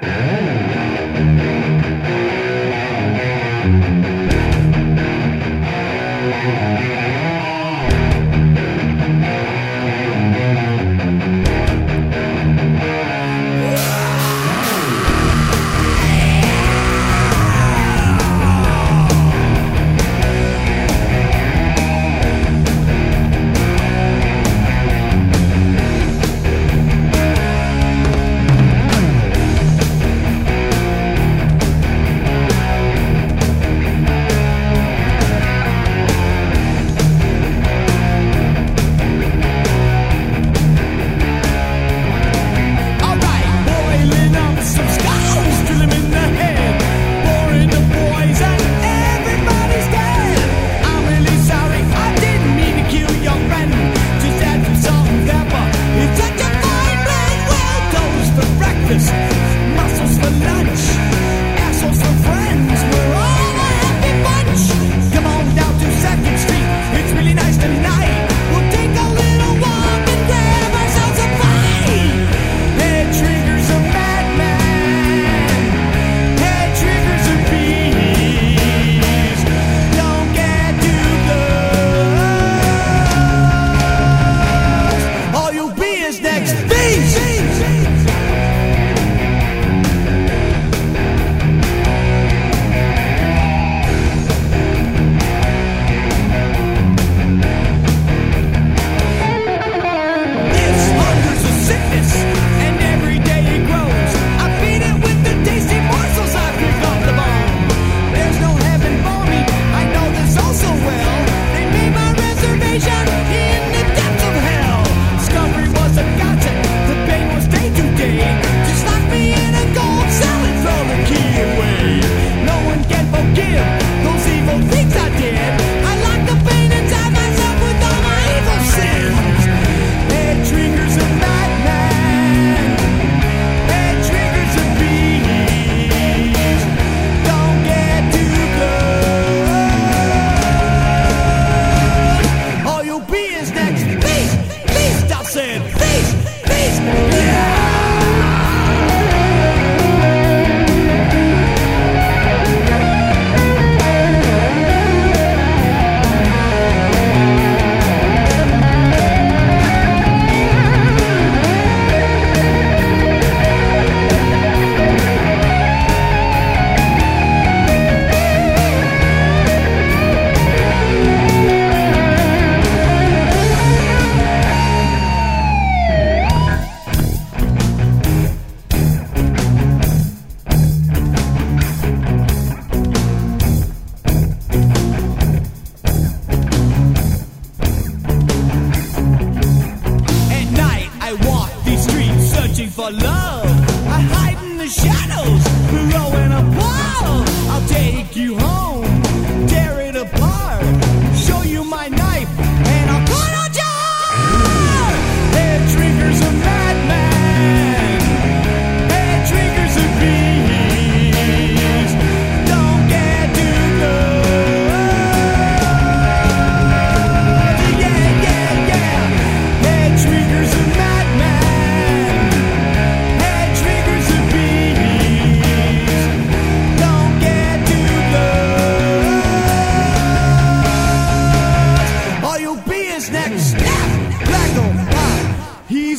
Thank you.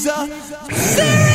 He's a